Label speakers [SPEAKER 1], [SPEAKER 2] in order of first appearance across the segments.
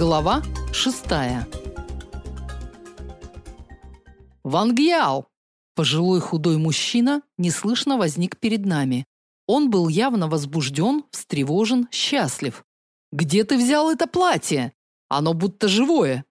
[SPEAKER 1] Глава шестая. Вангьял! Пожилой худой мужчина неслышно возник перед нами. Он был явно возбужден, встревожен, счастлив. Где ты взял это платье? Оно будто живое.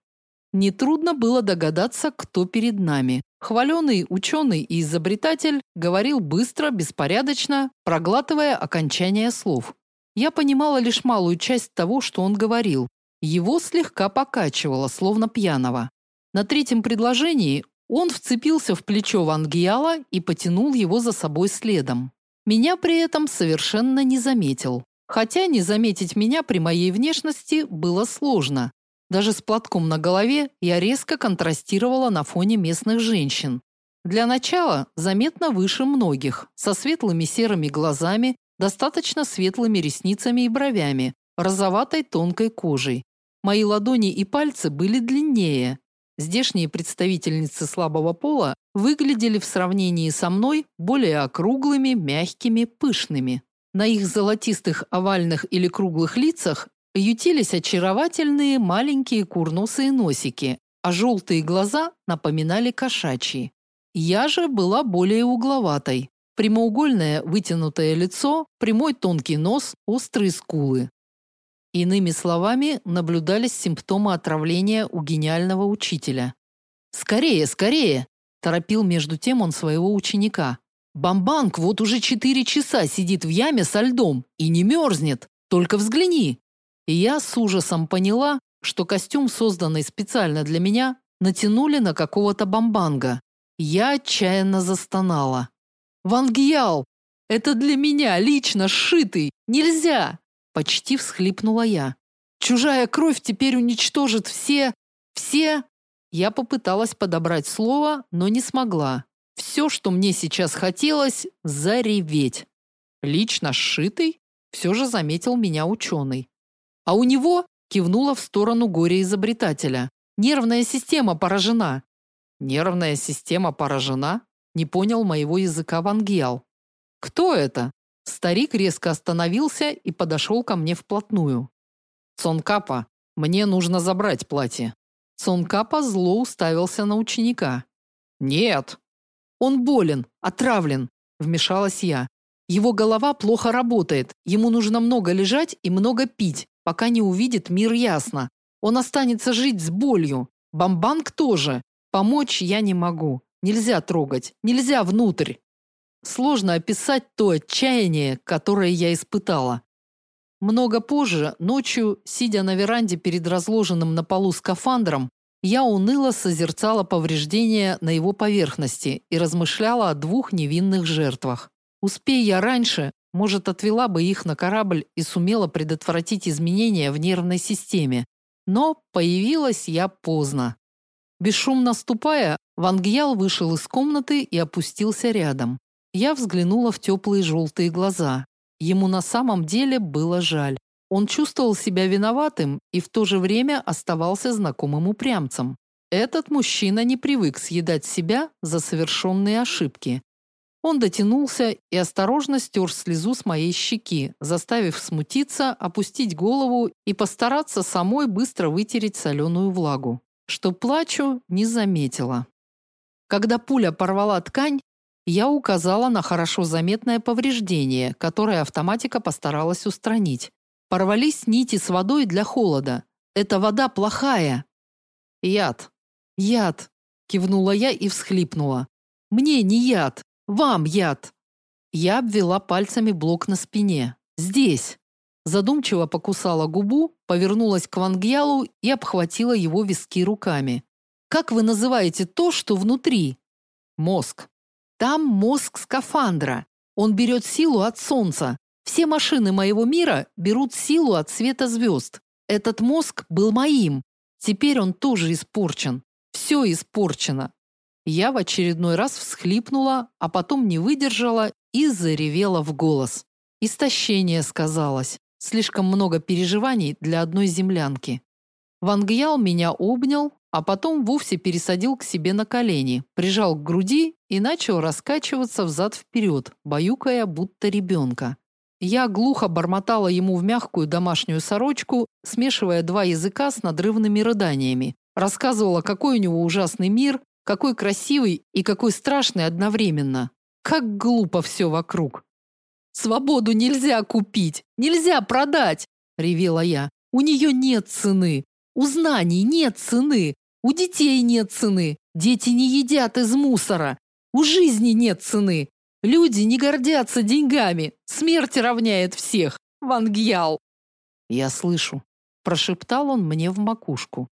[SPEAKER 1] Нетрудно было догадаться, кто перед нами. Хваленый ученый и изобретатель говорил быстро, беспорядочно, проглатывая окончания слов. Я понимала лишь малую часть того, что он говорил. Его слегка покачивало, словно пьяного. На третьем предложении он вцепился в плечо Вангиала и потянул его за собой следом. Меня при этом совершенно не заметил. Хотя не заметить меня при моей внешности было сложно. Даже с платком на голове я резко контрастировала на фоне местных женщин. Для начала заметно выше многих, со светлыми серыми глазами, достаточно светлыми ресницами и бровями, розоватой тонкой кожей. Мои ладони и пальцы были длиннее. Здешние представительницы слабого пола выглядели в сравнении со мной более округлыми, мягкими, пышными. На их золотистых овальных или круглых лицах ютились очаровательные маленькие курносые носики, а желтые глаза напоминали кошачьи. Я же была более угловатой. Прямоугольное вытянутое лицо, прямой тонкий нос, острые скулы. Иными словами, наблюдались симптомы отравления у гениального учителя. «Скорее, скорее!» – торопил между тем он своего ученика. «Бамбанг вот уже четыре часа сидит в яме со льдом и не мерзнет. Только взгляни!» И я с ужасом поняла, что костюм, созданный специально для меня, натянули на какого-то бамбанга. Я отчаянно застонала. «Вангьял! Это для меня, лично сшитый! Нельзя!» Почти всхлипнула я. «Чужая кровь теперь уничтожит все... все...» Я попыталась подобрать слово, но не смогла. Все, что мне сейчас хотелось, зареветь. Лично сшитый? Все же заметил меня ученый. А у него кивнула в сторону горе-изобретателя. Нервная система поражена. Нервная система поражена? Не понял моего языка Вангиал. Кто это? Старик резко остановился и подошел ко мне вплотную. Цонкапа, мне нужно забрать платье. Цонкапа зло уставился на ученика. Нет. Он болен, отравлен, вмешалась я. Его голова плохо работает. Ему нужно много лежать и много пить пока не увидит мир ясно. Он останется жить с болью. Бамбанг тоже. Помочь я не могу. Нельзя трогать, нельзя внутрь. Сложно описать то отчаяние, которое я испытала. Много позже, ночью, сидя на веранде перед разложенным на полу скафандром, я уныло созерцала повреждения на его поверхности и размышляла о двух невинных жертвах. Успей я раньше, может, отвела бы их на корабль и сумела предотвратить изменения в нервной системе. Но появилась я поздно. Бесшумно ступая, Вангьял вышел из комнаты и опустился рядом. Я взглянула в теплые желтые глаза. Ему на самом деле было жаль. Он чувствовал себя виноватым и в то же время оставался знакомым упрямцем. Этот мужчина не привык съедать себя за совершенные ошибки. Он дотянулся и осторожно стер слезу с моей щеки, заставив смутиться, опустить голову и постараться самой быстро вытереть соленую влагу. Что плачу, не заметила. Когда пуля порвала ткань, я указала на хорошо заметное повреждение, которое автоматика постаралась устранить. Порвались нити с водой для холода. Эта вода плохая. Яд. Яд, кивнула я и всхлипнула. Мне не яд, вам яд. Я обвела пальцами блок на спине. Здесь. Задумчиво покусала губу, повернулась к Вангьялу и обхватила его виски руками. Как вы называете то, что внутри? Мозг. Там мозг скафандра. Он берет силу от солнца. Все машины моего мира берут силу от света звезд. Этот мозг был моим. Теперь он тоже испорчен. Все испорчено. Я в очередной раз всхлипнула, а потом не выдержала и заревела в голос. Истощение сказалось. Слишком много переживаний для одной землянки. Вангьял меня обнял, а потом вовсе пересадил к себе на колени, прижал к груди и начал раскачиваться взад вперед, баюкая будто ребенка. Я глухо бормотала ему в мягкую домашнюю сорочку, смешивая два языка с надрывными рыданиями. Рассказывала, какой у него ужасный мир, какой красивый и какой страшный одновременно. Как глупо все вокруг. Свободу нельзя купить, нельзя продать, ревела я. У нее нет цены. У знаний нет цены. У детей нет цены. Дети не едят из мусора. У жизни нет цены. Люди не гордятся деньгами. Смерть равняет всех. Вангьял. Я слышу, прошептал он мне в макушку.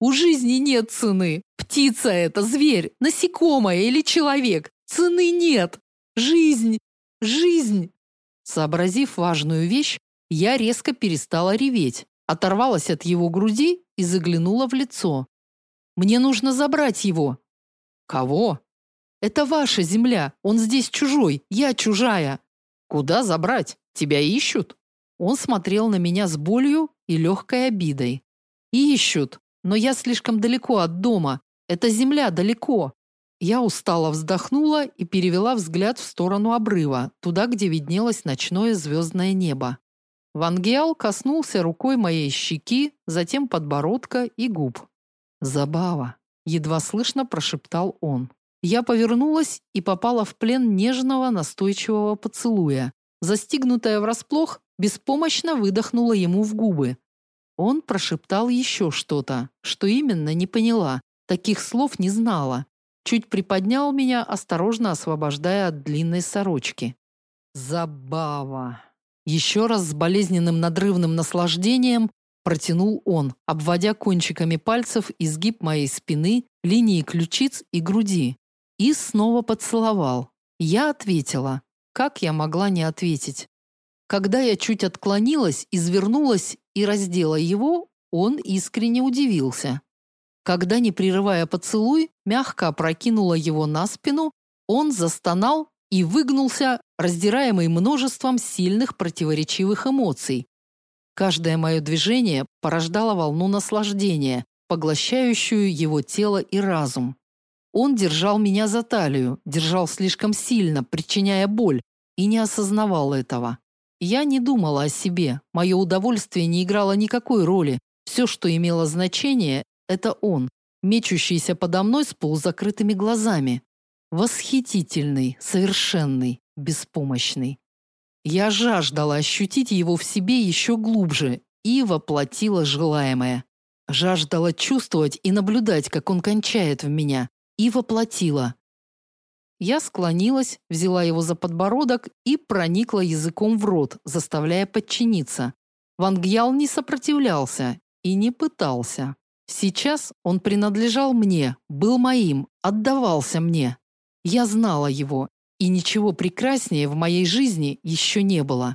[SPEAKER 1] У жизни нет цены. Птица это, зверь, насекомое или человек. Цены нет. Жизнь, жизнь. Сообразив важную вещь, я резко перестала реветь, оторвалась от его груди и заглянула в лицо. Мне нужно забрать его. Кого? Это ваша земля. Он здесь чужой, я чужая. Куда забрать? Тебя ищут. Он смотрел на меня с болью и легкой обидой. Ищут, но я слишком далеко от дома. Эта земля далеко. Я устало вздохнула и перевела взгляд в сторону обрыва, туда, где виднелось ночное звездное небо. Вангиал коснулся рукой моей щеки, затем подбородка и губ. Забава, едва слышно прошептал он. Я повернулась и попала в плен нежного, настойчивого поцелуя. Застигнутая врасплох, беспомощно выдохнула ему в губы. Он прошептал еще что-то, что именно не поняла. Таких слов не знала. Чуть приподнял меня, осторожно освобождая от длинной сорочки. Забава. Еще раз с болезненным надрывным наслаждением протянул он, обводя кончиками пальцев изгиб моей спины, линии ключиц и груди. И снова поцеловал. Я ответила. Как я могла не ответить? Когда я чуть отклонилась, извернулась и раздела его, он искренне удивился. Когда, не прерывая поцелуй, мягко опрокинула его на спину, он застонал и выгнулся, раздираемый множеством сильных противоречивых эмоций. Каждое мое движение порождало волну наслаждения, поглощающую его тело и разум. Он держал меня за талию, держал слишком сильно, причиняя боль, и не осознавал этого. Я не думала о себе, мое удовольствие не играло никакой роли. Все, что имело значение, это он, мечущийся подо мной с полузакрытыми глазами. Восхитительный, совершенный, беспомощный. Я жаждала ощутить его в себе еще глубже и воплотила желаемое. Жаждала чувствовать и наблюдать, как он кончает в меня, и воплотила. Я склонилась, взяла его за подбородок и проникла языком в рот, заставляя подчиниться. Вангьял не сопротивлялся и не пытался. Сейчас он принадлежал мне, был моим, отдавался мне. Я знала его, и ничего прекраснее в моей жизни еще не было.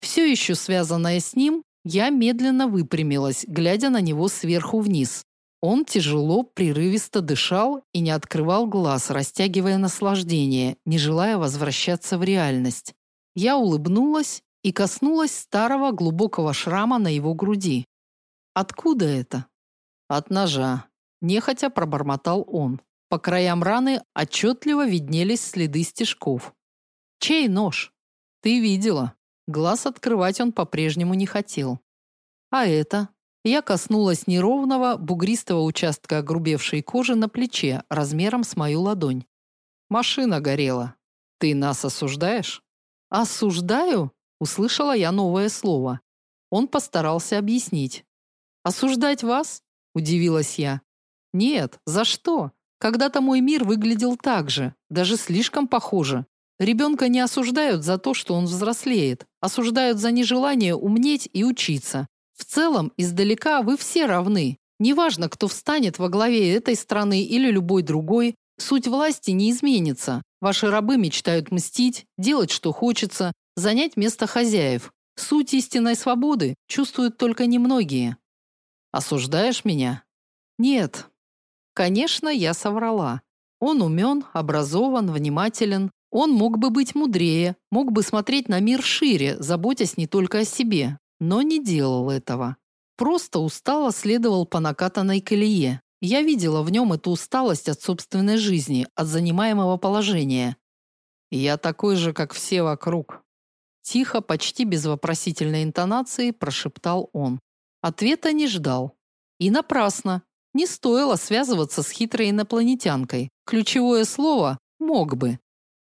[SPEAKER 1] Все еще связанная с ним, я медленно выпрямилась, глядя на него сверху вниз. Он тяжело, прерывисто дышал и не открывал глаз, растягивая наслаждение, не желая возвращаться в реальность. Я улыбнулась и коснулась старого глубокого шрама на его груди. Откуда это? От ножа, нехотя пробормотал он. По краям раны отчетливо виднелись следы стежков. Чей нож? Ты видела? Глаз открывать он по-прежнему не хотел. А это? Я коснулась неровного, бугристого участка огрубевшей кожи на плече, размером с мою ладонь. Машина горела. Ты нас осуждаешь? Осуждаю? Услышала я новое слово. Он постарался объяснить. Осуждать вас? удивилась я. Нет, за что? Когда-то мой мир выглядел так же, даже слишком похоже. Ребенка не осуждают за то, что он взрослеет, осуждают за нежелание умнеть и учиться. В целом, издалека вы все равны. Неважно, кто встанет во главе этой страны или любой другой, суть власти не изменится. Ваши рабы мечтают мстить, делать, что хочется, занять место хозяев. Суть истинной свободы чувствуют только немногие. Осуждаешь меня? Нет. Конечно, я соврала. Он умен, образован, внимателен. Он мог бы быть мудрее, мог бы смотреть на мир шире, заботясь не только о себе но не делал этого. Просто устало следовал по накатанной колее. Я видела в нем эту усталость от собственной жизни, от занимаемого положения. Я такой же, как все вокруг. тихо, почти без вопросительной интонации прошептал он. Ответа не ждал. И напрасно. Не стоило связываться с хитрой инопланетянкой. Ключевое слово мог бы.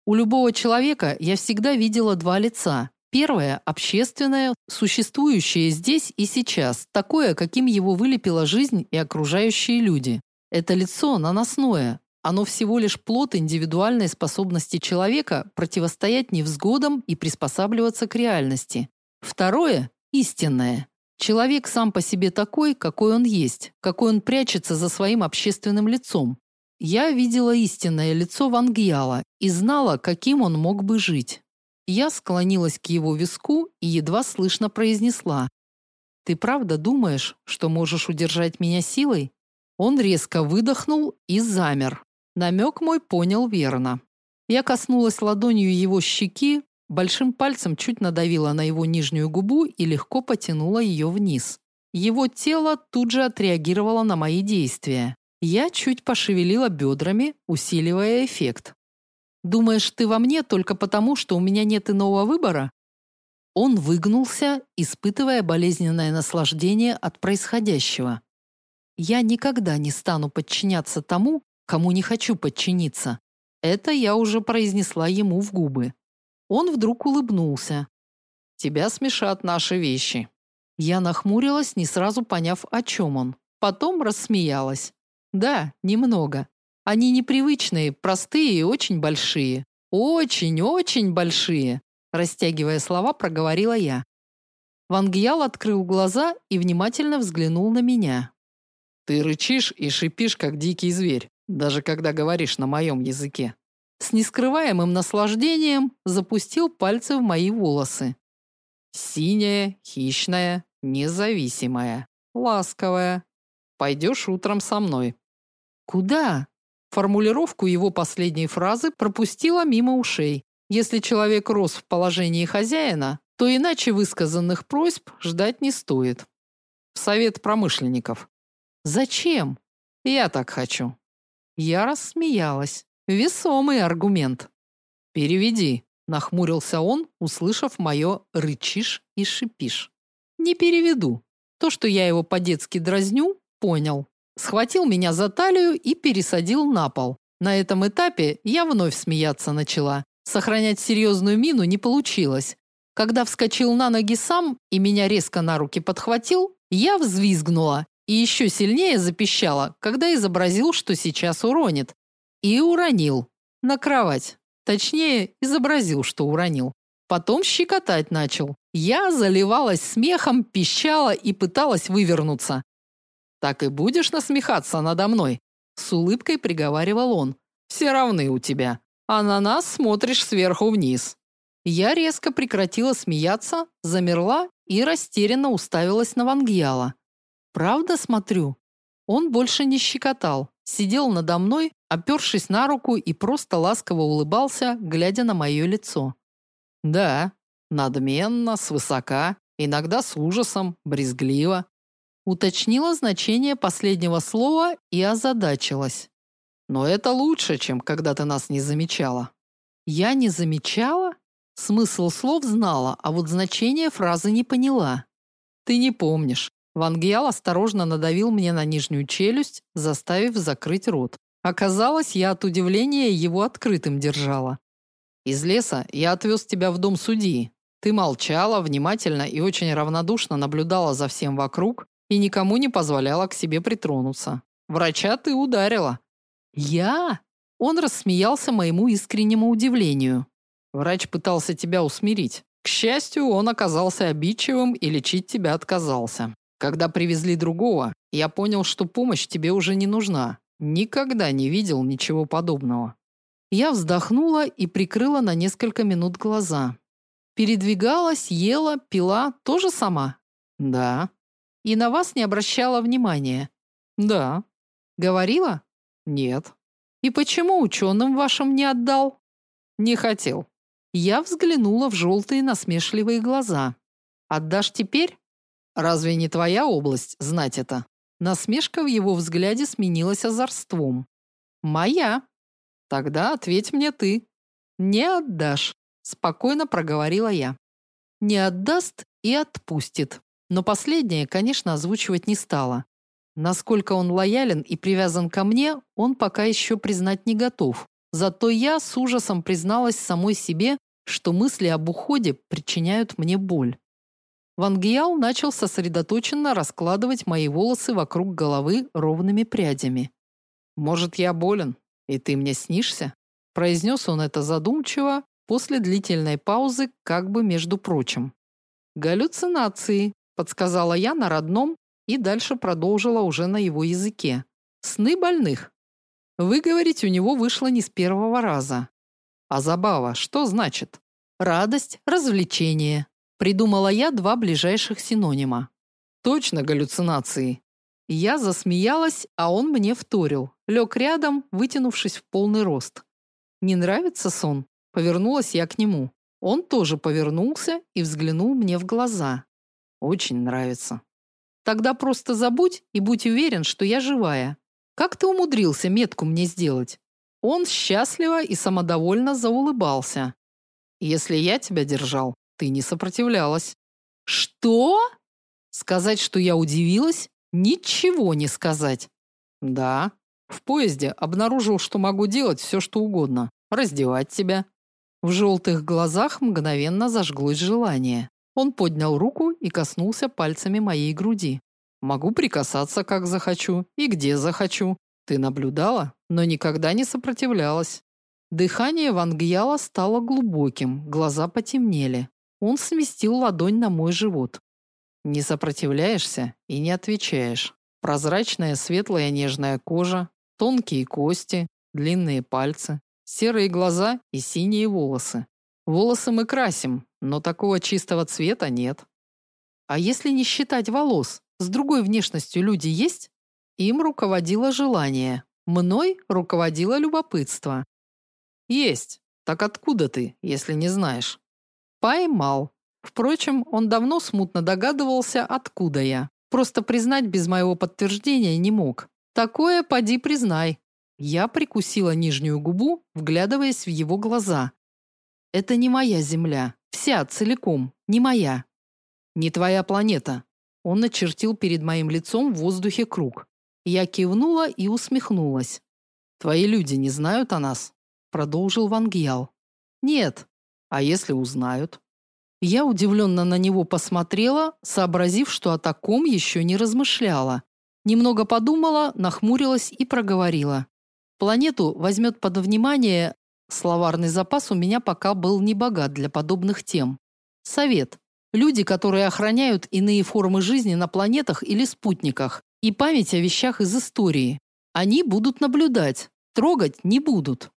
[SPEAKER 1] У любого человека я всегда видела два лица. Первое общественное, существующее здесь и сейчас, такое, каким его вылепила жизнь и окружающие люди. Это лицо наносное. Оно всего лишь плод индивидуальной способности человека противостоять невзгодам и приспосабливаться к реальности. Второе истинное. Человек сам по себе такой, какой он есть, какой он прячется за своим общественным лицом. Я видела истинное лицо Вангьяла и знала, каким он мог бы жить. Я склонилась к его виску и едва слышно произнесла: "Ты правда думаешь, что можешь удержать меня силой?" Он резко выдохнул и замер. Намек мой понял верно. Я коснулась ладонью его щеки, Большим пальцем чуть надавила на его нижнюю губу и легко потянула ее вниз. Его тело тут же отреагировало на мои действия. Я чуть пошевелила бедрами, усиливая эффект. Думаешь, ты во мне только потому, что у меня нет иного выбора? Он выгнулся, испытывая болезненное наслаждение от происходящего. Я никогда не стану подчиняться тому, кому не хочу подчиниться. Это я уже произнесла ему в губы. Он вдруг улыбнулся. Тебя смешат наши вещи. Я нахмурилась, не сразу поняв, о чем он. Потом рассмеялась. Да, немного. Они непривычные, простые и очень большие. Очень-очень большие, растягивая слова, проговорила я. Вангьял открыл глаза и внимательно взглянул на меня. Ты рычишь и шипишь как дикий зверь, даже когда говоришь на моем языке с нескрываемым наслаждением запустил пальцы в мои волосы. Синяя, хищная, независимая, ласковая. Пойдешь утром со мной. Куда? Формулировку его последней фразы пропустила мимо ушей. Если человек рос в положении хозяина, то иначе высказанных просьб ждать не стоит. В совет промышленников. Зачем? Я так хочу. Я рассмеялась. Весомый аргумент. Переведи, нахмурился он, услышав мое рычишь и шипишь. Не переведу. То, что я его по-детски дразню, понял. Схватил меня за талию и пересадил на пол. На этом этапе я вновь смеяться начала. Сохранять серьезную мину не получилось. Когда вскочил на ноги сам и меня резко на руки подхватил, я взвизгнула и еще сильнее запищала, когда изобразил, что сейчас уронит. И уронил. На кровать. Точнее, изобразил, что уронил. Потом щекотать начал. Я заливалась смехом, пищала и пыталась вывернуться. Так и будешь насмехаться надо мной, с улыбкой приговаривал он. Все равны у тебя, а на нас смотришь сверху вниз. Я резко прекратила смеяться, замерла и растерянно уставилась на Вангьяла. Правда смотрю? Он больше не щекотал, сидел надо мной, опершись на руку и просто ласково улыбался, глядя на мое лицо. Да, надменно, свысока, иногда с ужасом, брезгливо. Уточнила значение последнего слова и озадачилась. Но это лучше, чем когда ты нас не замечала. Я не замечала? Смысл слов знала, а вот значение фразы не поняла. Ты не помнишь. Ван Гиал осторожно надавил мне на нижнюю челюсть, заставив закрыть рот. Оказалось, я от удивления его открытым держала. Из леса я отвез тебя в дом судьи. Ты молчала, внимательно и очень равнодушно наблюдала за всем вокруг и никому не позволяла к себе притронуться. Врача ты ударила. Я? Он рассмеялся моему искреннему удивлению. Врач пытался тебя усмирить. К счастью, он оказался обидчивым и лечить тебя отказался. Когда привезли другого, я понял, что помощь тебе уже не нужна. Никогда не видел ничего подобного. Я вздохнула и прикрыла на несколько минут глаза. Передвигалась, ела, пила тоже сама? Да. И на вас не обращала внимания? Да. Говорила? Нет. И почему ученым вашим не отдал? Не хотел. Я взглянула в желтые насмешливые глаза. Отдашь теперь? Разве не твоя область знать это? Насмешка в его взгляде сменилась озорством. Моя. Тогда ответь мне ты. Не отдашь, спокойно проговорила я. не отдаст и отпустит. Но последнее, конечно, озвучивать не стала. Насколько он лоялен и привязан ко мне, он пока еще признать не готов. Зато я с ужасом призналась самой себе, что мысли об уходе причиняют мне боль. Ван Гиял начал сосредоточенно раскладывать мои волосы вокруг головы ровными прядями. Может, я болен, и ты мне снишься? произнес он это задумчиво после длительной паузы, как бы между прочим. Галлюцинации, подсказала я на родном и дальше продолжила уже на его языке. Сны больных. Выговорить у него вышло не с первого раза. А забава что значит? Радость, развлечение. Придумала я два ближайших синонима. Точно галлюцинации. Я засмеялась, а он мне вторил. Лег рядом, вытянувшись в полный рост. Не нравится сон? Повернулась я к нему. Он тоже повернулся и взглянул мне в глаза. Очень нравится. Тогда просто забудь и будь уверен, что я живая. Как ты умудрился метку мне сделать? Он счастливо и самодовольно заулыбался. Если я тебя держал, ты не сопротивлялась. Что? Сказать, что я удивилась? Ничего не сказать. Да. В поезде обнаружил, что могу делать все, что угодно. Раздевать тебя. В желтых глазах мгновенно зажглось желание. Он поднял руку и коснулся пальцами моей груди. Могу прикасаться, как захочу и где захочу. Ты наблюдала, но никогда не сопротивлялась. Дыхание Вангьяла стало глубоким, глаза потемнели. Он сместил ладонь на мой живот. Не сопротивляешься и не отвечаешь. Прозрачная светлая нежная кожа, тонкие кости, длинные пальцы, серые глаза и синие волосы. Волосы мы красим, но такого чистого цвета нет. А если не считать волос, с другой внешностью люди есть? Им руководило желание, мной руководило любопытство. Есть. Так откуда ты, если не знаешь? Поймал. Впрочем, он давно смутно догадывался, откуда я. Просто признать без моего подтверждения не мог. Такое поди признай. Я прикусила нижнюю губу, вглядываясь в его глаза. Это не моя земля, вся целиком, не моя. Не твоя планета. Он начертил перед моим лицом в воздухе круг. Я кивнула и усмехнулась. Твои люди не знают о нас, продолжил Вангьял. Нет, а если узнают? Я удивленно на него посмотрела, сообразив, что о таком еще не размышляла. Немного подумала, нахмурилась и проговорила: "Планету возьмет под внимание словарный запас у меня пока был не богат для подобных тем. Совет: люди, которые охраняют иные формы жизни на планетах или спутниках, и память о вещах из истории. Они будут наблюдать, трогать не будут.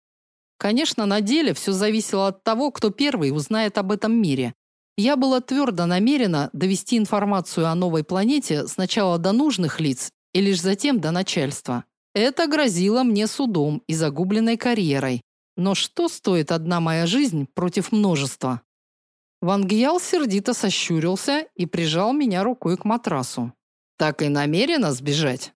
[SPEAKER 1] Конечно, на деле все зависело от того, кто первый узнает об этом мире. Я была твердо намерена довести информацию о новой планете сначала до нужных лиц и лишь затем до начальства. Это грозило мне судом и загубленной карьерой. Но что стоит одна моя жизнь против множества? Ван Гиял сердито сощурился и прижал меня рукой к матрасу. Так и намерена сбежать.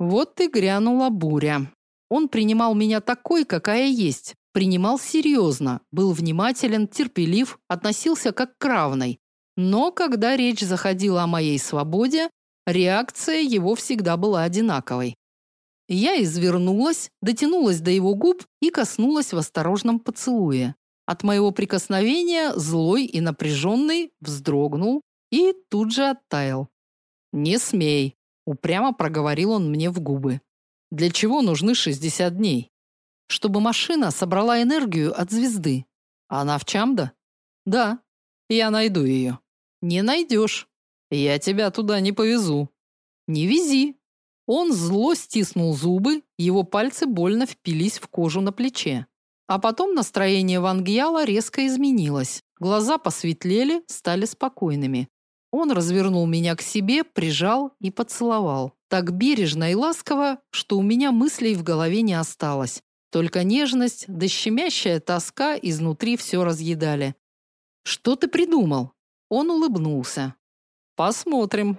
[SPEAKER 1] Вот и грянула буря. Он принимал меня такой, какая есть, принимал серьезно, был внимателен, терпелив, относился как к равной. Но когда речь заходила о моей свободе, реакция его всегда была одинаковой. Я извернулась, дотянулась до его губ и коснулась в осторожном поцелуе. От моего прикосновения злой и напряженный вздрогнул и тут же оттаял. "Не смей", упрямо проговорил он мне в губы. "Для чего нужны 60 дней? чтобы машина собрала энергию от звезды. Она в Чамда? Да. Я найду ее. Не найдешь. Я тебя туда не повезу. Не вези. Он зло стиснул зубы, его пальцы больно впились в кожу на плече. А потом настроение Вангьяла резко изменилось. Глаза посветлели, стали спокойными. Он развернул меня к себе, прижал и поцеловал. Так бережно и ласково, что у меня мыслей в голове не осталось. Только нежность да щемящая тоска изнутри все разъедали. Что ты придумал? Он улыбнулся. Посмотрим.